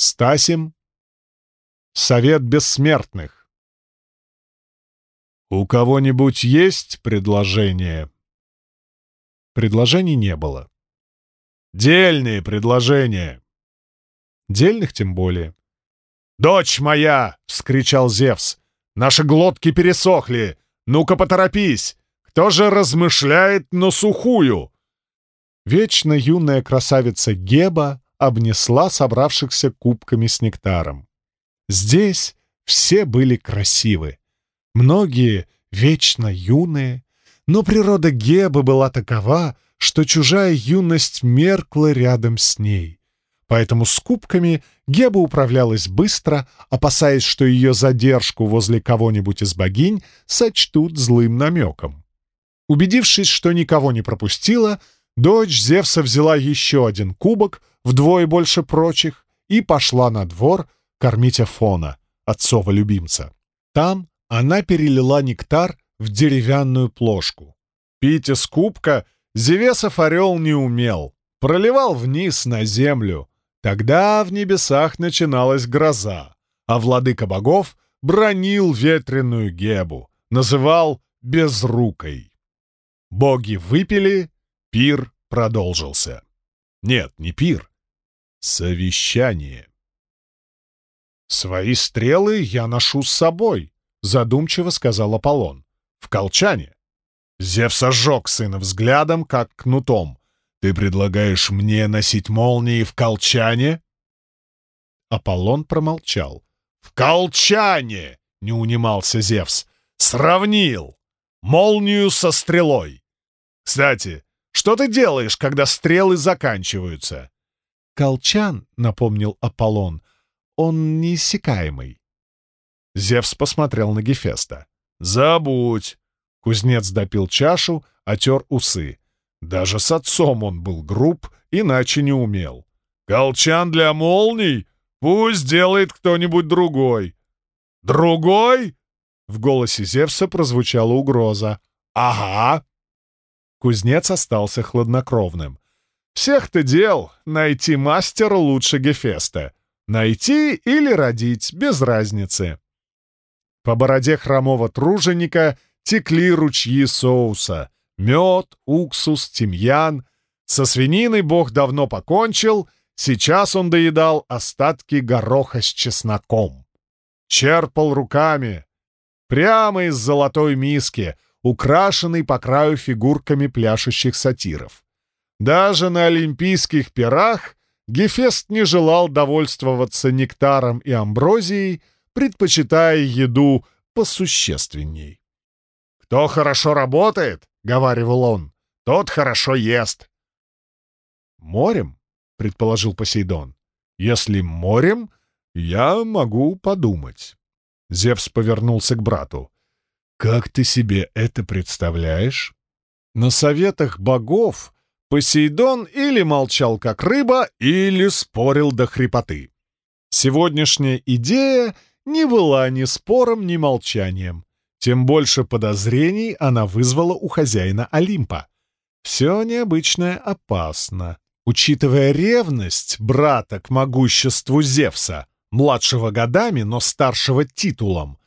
Стасим. Совет бессмертных. «У кого-нибудь есть предложение?» Предложений не было. «Дельные предложения!» Дельных тем более. «Дочь моя!» — вскричал Зевс. «Наши глотки пересохли! Ну-ка поторопись! Кто же размышляет на сухую?» Вечно юная красавица Геба обнесла собравшихся кубками с нектаром. Здесь все были красивы. Многие вечно юные, но природа Гебы была такова, что чужая юность меркла рядом с ней. Поэтому с кубками Геба управлялась быстро, опасаясь, что ее задержку возле кого-нибудь из богинь сочтут злым намеком. Убедившись, что никого не пропустила, дочь Зевса взяла еще один кубок, вдвое больше прочих, и пошла на двор кормить Афона, отцова любимца. Там она перелила нектар в деревянную плошку. Пить из кубка Зевесов орел не умел, проливал вниз на землю, Тогда в небесах начиналась гроза, а владыка богов бронил ветреную Гебу, называл безрукой. Боги выпили, пир продолжился. Нет, не пир, совещание. «Свои стрелы я ношу с собой», — задумчиво сказал Аполлон. «В колчане». Зевс ожег сына взглядом, как кнутом. Ты предлагаешь мне носить молнии в колчане?» Аполлон промолчал. «В колчане!» — не унимался Зевс. «Сравнил! Молнию со стрелой! Кстати, что ты делаешь, когда стрелы заканчиваются?» «Колчан», — напомнил Аполлон, — «он неиссякаемый». Зевс посмотрел на Гефеста. «Забудь!» Кузнец допил чашу, отер усы. Даже с отцом он был груб, иначе не умел. «Колчан для молний? Пусть делает кто-нибудь другой». «Другой?» В голосе Зевса прозвучала угроза. «Ага». Кузнец остался хладнокровным. «Всех-то дел найти мастера лучше Гефеста. Найти или родить, без разницы». По бороде хромого труженика текли ручьи соуса — Мед, уксус, тимьян. Со свининой бог давно покончил, сейчас он доедал остатки гороха с чесноком. Черпал руками, прямо из золотой миски, украшенной по краю фигурками пляшущих сатиров. Даже на олимпийских пирах Гефест не желал довольствоваться нектаром и амброзией, предпочитая еду посущественней. Кто хорошо работает, — говаривал он, — тот хорошо ест. «Морем?» — предположил Посейдон. «Если морем, я могу подумать». Зевс повернулся к брату. «Как ты себе это представляешь?» На советах богов Посейдон или молчал как рыба, или спорил до хрипоты. Сегодняшняя идея не была ни спором, ни молчанием тем больше подозрений она вызвала у хозяина Олимпа. Все необычное опасно. Учитывая ревность брата к могуществу Зевса, младшего годами, но старшего титулом,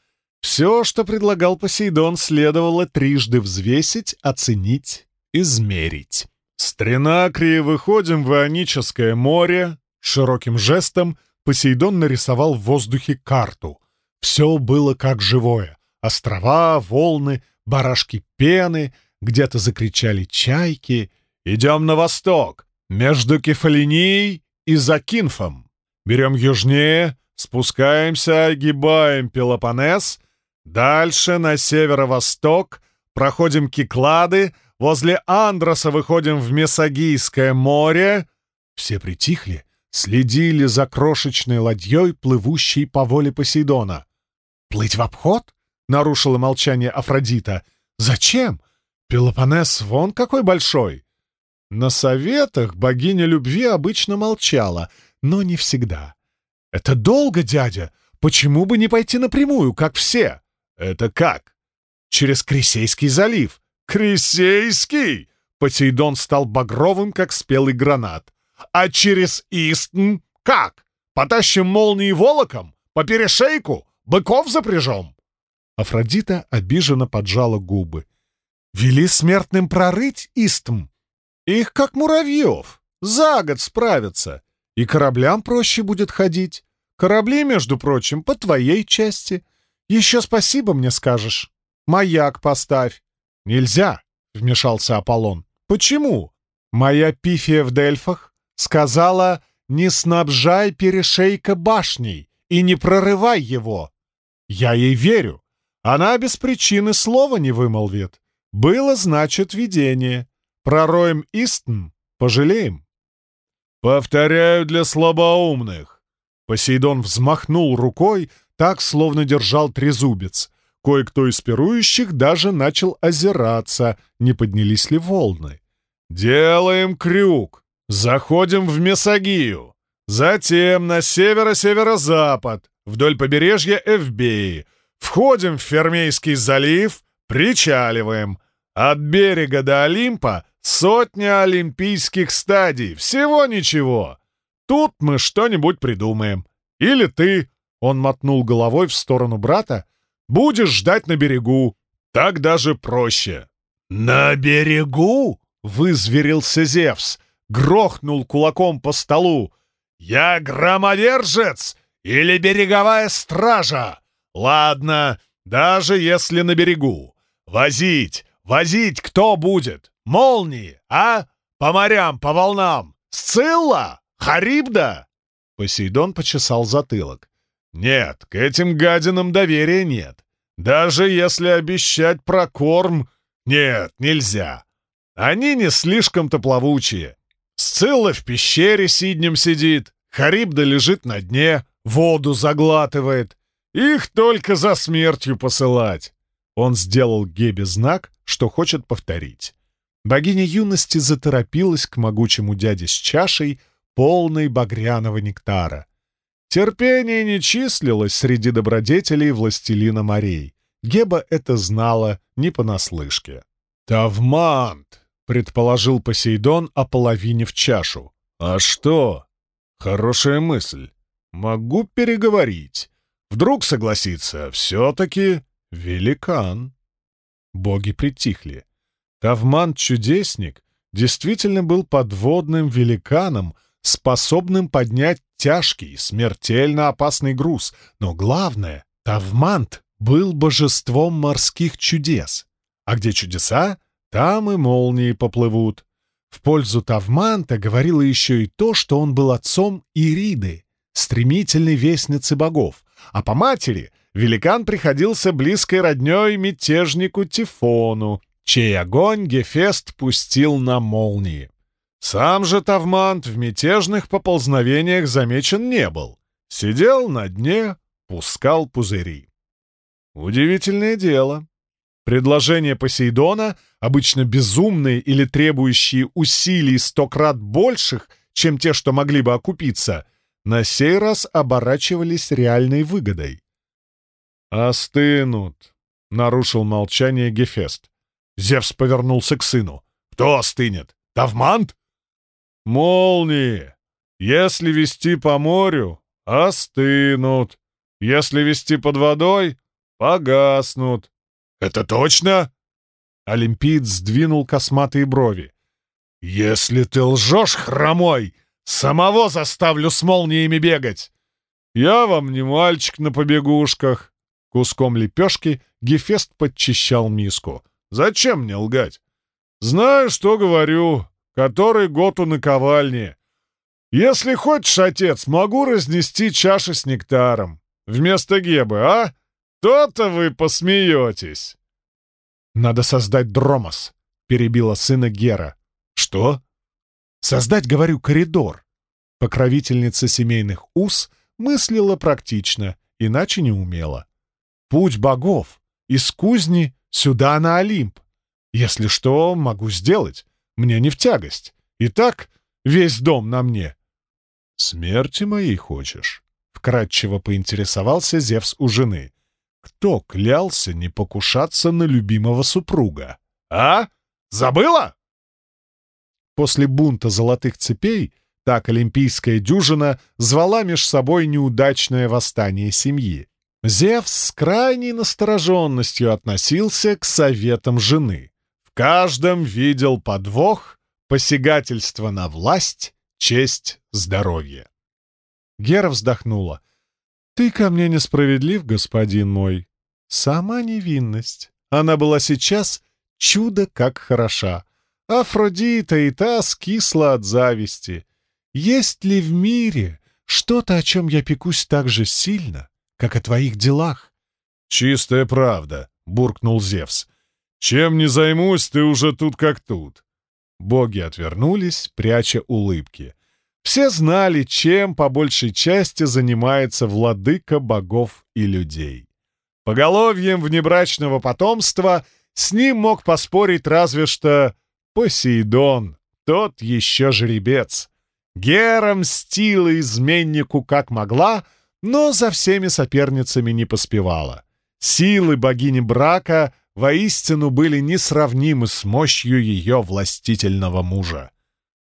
все, что предлагал Посейдон, следовало трижды взвесить, оценить, измерить. С Тринакрии выходим в Ионическое море. Широким жестом Посейдон нарисовал в воздухе карту. Все было как живое. Острова, волны, барашки пены, где-то закричали чайки. «Идем на восток, между Кефалинией и Закинфом. Берем южнее, спускаемся, огибаем Пелопоннес, дальше на северо-восток, проходим Киклады, возле Андроса выходим в Месогийское море». Все притихли, следили за крошечной ладьей, плывущей по воле Посейдона. «Плыть в обход?» нарушила молчание Афродита. «Зачем? Пелопонес вон какой большой!» На советах богиня любви обычно молчала, но не всегда. «Это долго, дядя! Почему бы не пойти напрямую, как все?» «Это как?» «Через Крисейский залив». «Крисейский?» Посейдон стал багровым, как спелый гранат. «А через Истн как? Потащим молнии волоком? По перешейку? Быков запряжем?» Афродита обиженно поджала губы. «Вели смертным прорыть истм. Их, как муравьев, за год справятся. И кораблям проще будет ходить. Корабли, между прочим, по твоей части. Еще спасибо мне скажешь. Маяк поставь». «Нельзя», — вмешался Аполлон. «Почему?» «Моя пифия в Дельфах сказала, не снабжай перешейка башней и не прорывай его. Я ей верю. Она без причины слова не вымолвит. Было, значит, видение. Пророем истн, пожалеем. «Повторяю для слабоумных!» Посейдон взмахнул рукой, так, словно держал трезубец. Кое-кто из пирующих даже начал озираться, не поднялись ли волны. «Делаем крюк! Заходим в Месогию! Затем на северо-северо-запад, вдоль побережья Эвбеи, входим в Фермейский залив, причаливаем. От берега до Олимпа сотня олимпийских стадий, всего ничего. Тут мы что-нибудь придумаем. Или ты, он мотнул головой в сторону брата, будешь ждать на берегу. Так даже проще. «На берегу?» — вызверился Зевс, грохнул кулаком по столу. «Я громовержец или береговая стража? Ладно, даже если на берегу. Возить, возить кто будет? Молнии, а? По морям, по волнам. Сцилла? Харибда?» Посейдон почесал затылок. «Нет, к этим гадинам доверия нет. Даже если обещать прокорм... Нет, нельзя. Они не слишком-то плавучие. Сцилла в пещере сиднем сидит, Харибда лежит на дне, воду заглатывает. Их только за смертью посылать. Он сделал Гебе знак, что хочет повторить. Богиня юности заторопилась к могучему дяде с чашей, полной багряного нектара. Терпение не числилось среди добродетелей властелина морей. Геба это знала не понаслышке. «Тавмант!» — предположил Посейдон, ополовинив чашу. «А что?» «Хорошая мысль. Могу переговорить. Вдруг согласится, все-таки великан». Боги притихли. Тавман-чудесник действительно был подводным великаном, способным поднять тяжкий, смертельно опасный груз. Но главное, Тавмант был божеством морских чудес. А где чудеса, там и молнии поплывут. В пользу Тавманта говорило еще и то, что он был отцом Ириды, стремительной вестницы богов, а по матери великан приходился близкой роднёй мятежнику Тифону, чей огонь Гефест пустил на молнии. Сам же Тавмант в мятежных поползновениях замечен не был. Сидел на дне, пускал пузыри. Удивительное дело. Предложения Посейдона, обычно безумные или требующие усилий сто крат больших, чем те, что могли бы окупиться, на сей раз оборачивались реальной выгодой. «Остынут», — нарушил молчание Гефест. Зевс повернулся к сыну. «Кто остынет? Тавмант?» «Молнии! Если вести по морю, остынут. Если вести под водой, погаснут. Это точно?» Олимпиец сдвинул косматые брови. «Если ты лжешь, хромой, самого заставлю с молниями бегать!» «Я вам не мальчик на побегушках!» Куском лепешки Гефест подчищал миску. «Зачем мне лгать? Знаю, что говорю который год у наковальни. Если хочешь, отец, могу разнести чаши с нектаром. Вместо гебы, а? То-то вы посмеетесь. Надо создать дромос, перебила сына Гера. Что? Создать, говорю, коридор. Покровительница семейных уз мыслила практично, иначе не умела. Путь богов из кузни сюда на Олимп. Если что, могу сделать мне не в тягость. И так весь дом на мне. «Смерти моей хочешь?» — вкратчиво поинтересовался Зевс у жены. «Кто клялся не покушаться на любимого супруга? А? Забыла?» После бунта золотых цепей Так олимпийская дюжина звала меж собой неудачное восстание семьи. Зевс с крайней настороженностью относился к советам жены. В каждом видел подвох, посягательство на власть, честь, здоровье. Гера вздохнула. «Ты ко мне несправедлив, господин мой. Сама невинность. Она была сейчас чудо как хороша. Афродита и та скисла от зависти. Есть ли в мире что-то, о чем я пекусь так же сильно, как о твоих делах?» «Чистая правда», — буркнул Зевс. «Чем не займусь, ты уже тут как тут». Боги отвернулись, пряча улыбки. Все знали, чем по большей части занимается владыка богов и людей. Поголовьем внебрачного потомства с ним мог поспорить разве что Посейдон, тот еще жеребец. Гера мстила изменнику как могла, но за всеми соперницами не поспевала. Силы богини брака воистину были несравнимы с мощью ее властительного мужа.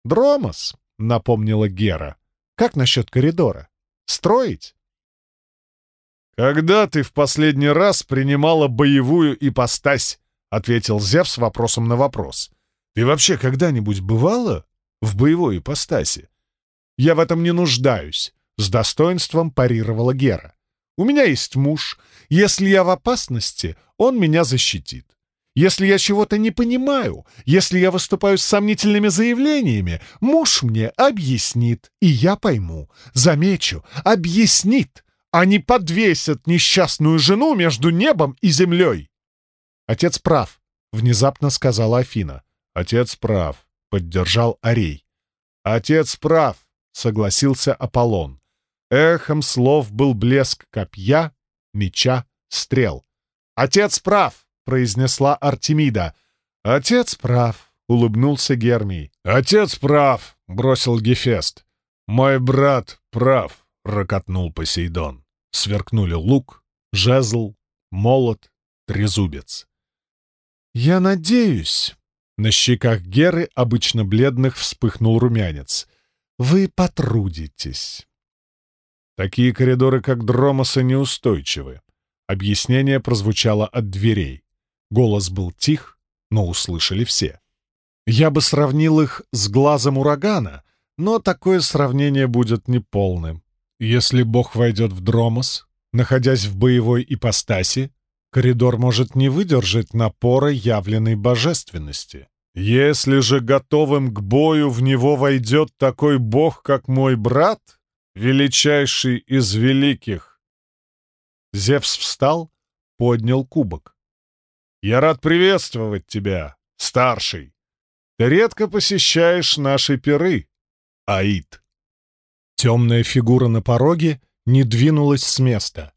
«Дромос», — напомнила Гера, — «как насчет коридора? Строить?» «Когда ты в последний раз принимала боевую ипостась?» — ответил Зевс вопросом на вопрос. «Ты вообще когда-нибудь бывала в боевой ипостаси?» «Я в этом не нуждаюсь», — с достоинством парировала Гера. «У меня есть муж. Если я в опасности, он меня защитит. Если я чего-то не понимаю, если я выступаю с сомнительными заявлениями, муж мне объяснит, и я пойму. Замечу, объяснит, а не подвесят несчастную жену между небом и землей. Отец прав, — внезапно сказала Афина. Отец прав, — поддержал Арей. Отец прав, — согласился Аполлон. Эхом слов был блеск копья, меча, стрел. «Отец прав!» — произнесла Артемида. «Отец прав!» — улыбнулся Гермий. «Отец прав!» — бросил Гефест. «Мой брат прав!» — рокотнул Посейдон. Сверкнули лук, жезл, молот, трезубец. «Я надеюсь...» На щеках Геры, обычно бледных, вспыхнул румянец. «Вы потрудитесь». Такие коридоры, как Дромоса, неустойчивы. Объяснение прозвучало от дверей. Голос был тих, но услышали все. Я бы сравнил их с глазом урагана, но такое сравнение будет неполным. Если Бог войдет в Дромос, находясь в боевой ипостаси, коридор может не выдержать напора явленной божественности. Если же готовым к бою в него войдет такой Бог, как мой брат, величайший из великих. Зевс встал, поднял кубок. «Я рад приветствовать тебя, старший. Ты редко посещаешь наши пиры, Аид». Темная фигура на пороге не двинулась с места.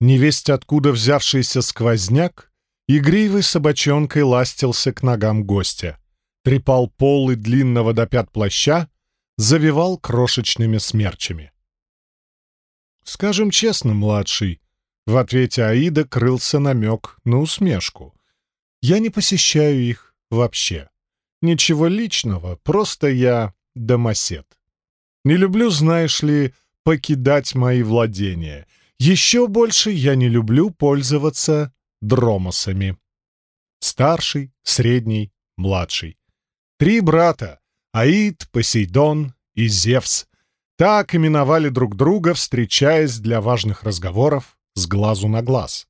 Невесть откуда взявшийся сквозняк, игривой собачонкой ластился к ногам гостя, трепал полы длинного до пят плаща, завивал крошечными смерчами. «Скажем честно, младший», — в ответе Аида крылся намек на усмешку. «Я не посещаю их вообще. Ничего личного, просто я домосед». Не люблю, знаешь ли, покидать мои владения. Еще больше я не люблю пользоваться дромосами. Старший, средний, младший. Три брата — Аид, Посейдон и Зевс. Так именовали друг друга, встречаясь для важных разговоров с глазу на глаз.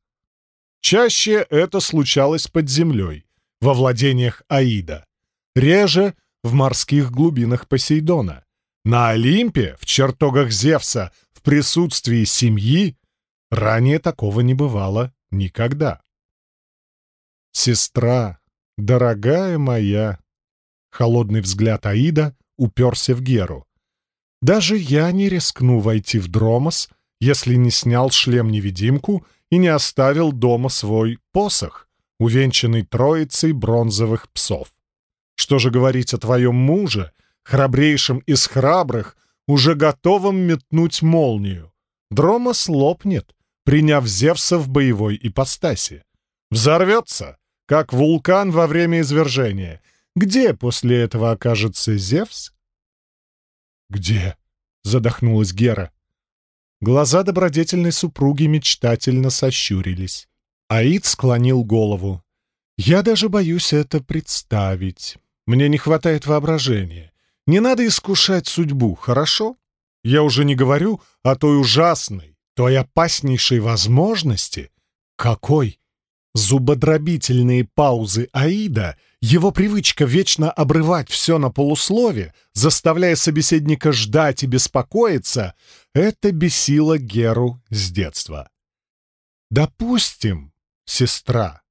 Чаще это случалось под землей, во владениях Аида. Реже — в морских глубинах Посейдона. На Олимпе, в чертогах Зевса, в присутствии семьи, ранее такого не бывало никогда. «Сестра, дорогая моя!» Холодный взгляд Аида уперся в Геру. «Даже я не рискну войти в Дромос, если не снял шлем-невидимку и не оставил дома свой посох, увенчанный троицей бронзовых псов. Что же говорить о твоем муже, храбрейшим из храбрых, уже готовым метнуть молнию. Дромос лопнет, приняв Зевса в боевой ипостаси. Взорвется, как вулкан во время извержения. Где после этого окажется Зевс? «Где?» — задохнулась Гера. Глаза добродетельной супруги мечтательно сощурились. Аид склонил голову. «Я даже боюсь это представить. Мне не хватает воображения. Не надо искушать судьбу, хорошо? Я уже не говорю о той ужасной, той опаснейшей возможности. Какой? Зубодробительные паузы Аида, его привычка вечно обрывать все на полуслове, заставляя собеседника ждать и беспокоиться, это бесило Геру с детства. Допустим, сестра,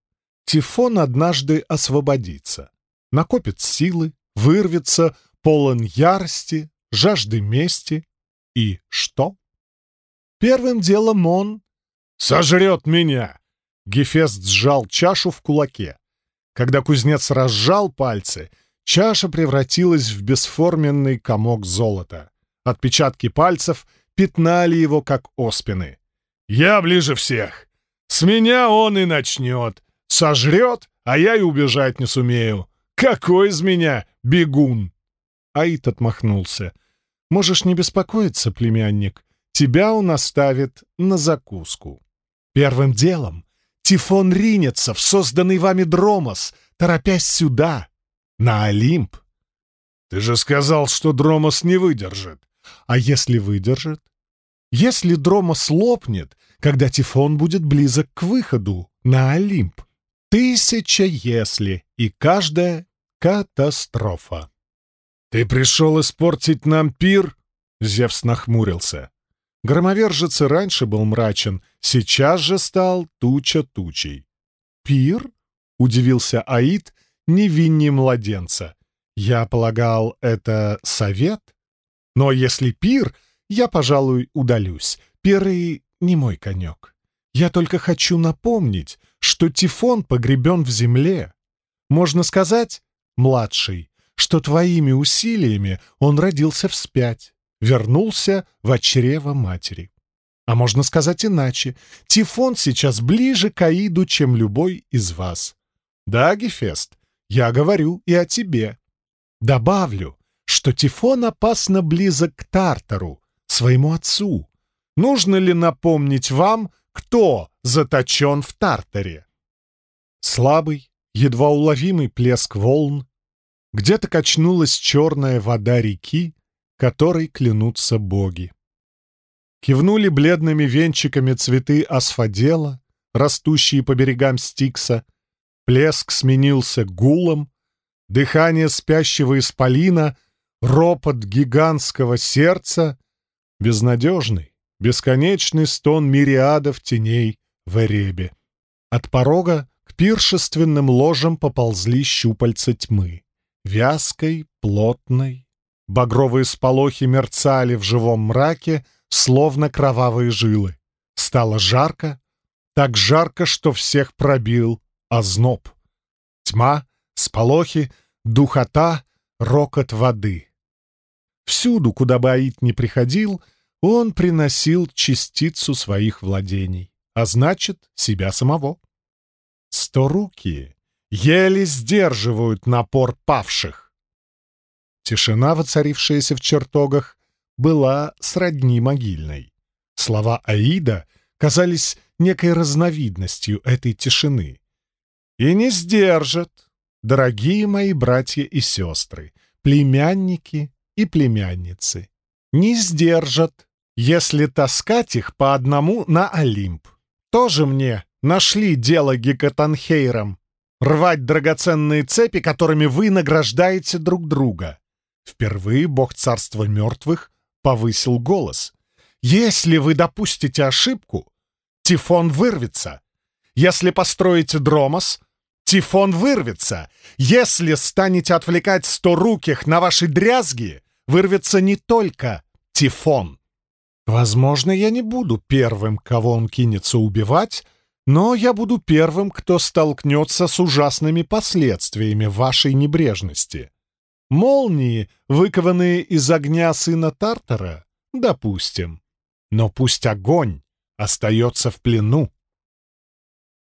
Тифон однажды освободится, накопит силы, вырвется, полон ярости, жажды мести. И что? Первым делом он сожрет меня. Гефест сжал чашу в кулаке. Когда кузнец разжал пальцы, чаша превратилась в бесформенный комок золота. Отпечатки пальцев пятнали его, как оспины. «Я ближе всех! С меня он и начнет! Сожрет, а я и убежать не сумею! Какой из меня бегун!» Аид отмахнулся. «Можешь не беспокоиться, племянник. Тебя он оставит на закуску. Первым делом Тифон ринется в созданный вами Дромос, торопясь сюда, на Олимп. Ты же сказал, что Дромос не выдержит. А если выдержит? Если Дромос лопнет, когда Тифон будет близок к выходу на Олимп? Тысяча «если» и каждая катастрофа. «Ты пришел испортить нам пир?» Зевс нахмурился. Громовержец и раньше был мрачен, сейчас же стал туча тучей. «Пир?» — удивился Аид, невиннее младенца. «Я полагал, это совет? Но если пир, я, пожалуй, удалюсь. Пиры — не мой конек. Я только хочу напомнить, что Тифон погребен в земле. Можно сказать, младший, что твоими усилиями он родился вспять, вернулся в чрево матери. А можно сказать иначе, Тифон сейчас ближе к Аиду, чем любой из вас. Да, Гефест, я говорю и о тебе. Добавлю, что Тифон опасно близок к Тартару, своему отцу. Нужно ли напомнить вам, кто заточен в Тартаре? Слабый, едва уловимый плеск волн, где-то качнулась черная вода реки, которой клянутся боги. Кивнули бледными венчиками цветы асфодела, растущие по берегам Стикса. Плеск сменился гулом, дыхание спящего исполина, ропот гигантского сердца, безнадежный, бесконечный стон мириадов теней в Эребе. От порога к пиршественным ложам поползли щупальца тьмы вязкой, плотной. Багровые сполохи мерцали в живом мраке, словно кровавые жилы. Стало жарко, так жарко, что всех пробил озноб. Тьма, сполохи, духота, рокот воды. Всюду, куда бы Аид ни приходил, он приносил частицу своих владений, а значит, себя самого. Сторукие еле сдерживают напор павших. Тишина, воцарившаяся в чертогах, была сродни могильной. Слова Аида казались некой разновидностью этой тишины. «И не сдержат, дорогие мои братья и сестры, племянники и племянницы, не сдержат, если таскать их по одному на Олимп. Тоже мне нашли дело Гекатанхейром, рвать драгоценные цепи, которыми вы награждаете друг друга. Впервые бог царства мертвых повысил голос. Если вы допустите ошибку, Тифон вырвется. Если построите Дромос, Тифон вырвется. Если станете отвлекать сто руких на ваши дрязги, вырвется не только Тифон. Возможно, я не буду первым, кого он кинется убивать, но я буду первым, кто столкнется с ужасными последствиями вашей небрежности. Молнии, выкованные из огня сына Тартара, допустим. Но пусть огонь остается в плену.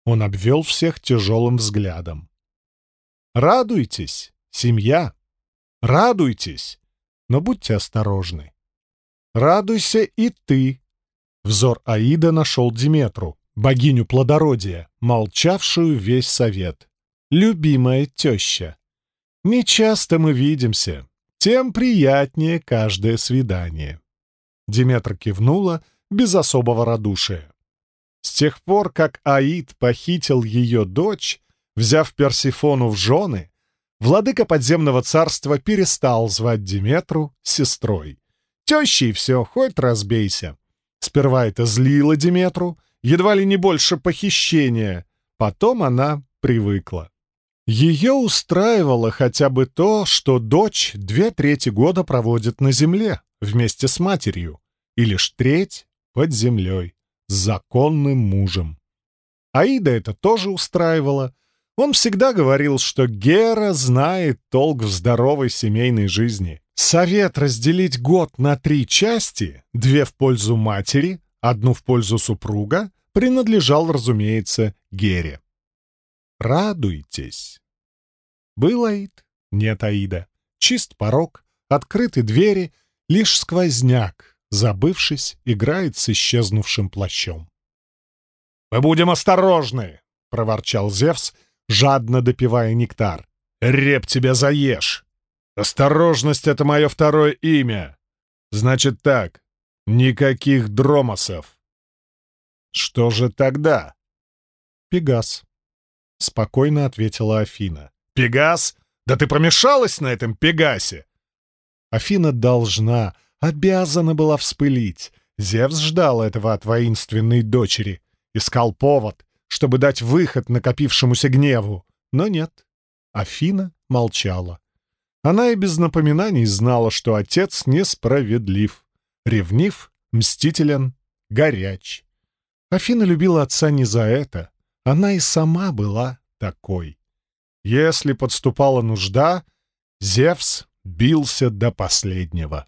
Он обвел всех тяжелым взглядом. «Радуйтесь, семья! Радуйтесь! но будьте осторожны. Радуйся и ты. Взор Аида нашел Диметру, богиню плодородия, молчавшую весь совет. Любимая теща. Нечасто мы видимся, тем приятнее каждое свидание. Диметра кивнула без особого радушия. С тех пор, как Аид похитил ее дочь, взяв Персифону в жены, владыка подземного царства перестал звать Диметру сестрой. Тещей все, хоть разбейся. Сперва это злило Диметру, едва ли не больше похищения, потом она привыкла. Ее устраивало хотя бы то, что дочь две трети года проводит на земле вместе с матерью, и лишь треть под землей с законным мужем. Аида это тоже устраивало. Он всегда говорил, что Гера знает толк в здоровой семейной жизни. Совет разделить год на три части, две в пользу матери, одну в пользу супруга, принадлежал, разумеется, Гере. Радуйтесь. Был Аид? Нет Аида. Чист порог, открыты двери, лишь сквозняк, забывшись, играет с исчезнувшим плащом. «Мы будем осторожны!» — проворчал Зевс, жадно допивая нектар. «Реп тебя заешь! Осторожность — это мое второе имя! Значит так, никаких дромосов!» «Что же тогда?» «Пегас», — спокойно ответила Афина. «Пегас? Да ты помешалась на этом Пегасе!» Афина должна, обязана была вспылить. Зевс ждал этого от воинственной дочери. Искал повод, чтобы дать выход накопившемуся гневу. Но нет. Афина молчала. Она и без напоминаний знала, что отец несправедлив, ревнив, мстителен, горяч. Афина любила отца не за это. Она и сама была такой. Если подступала нужда, Зевс бился до последнего.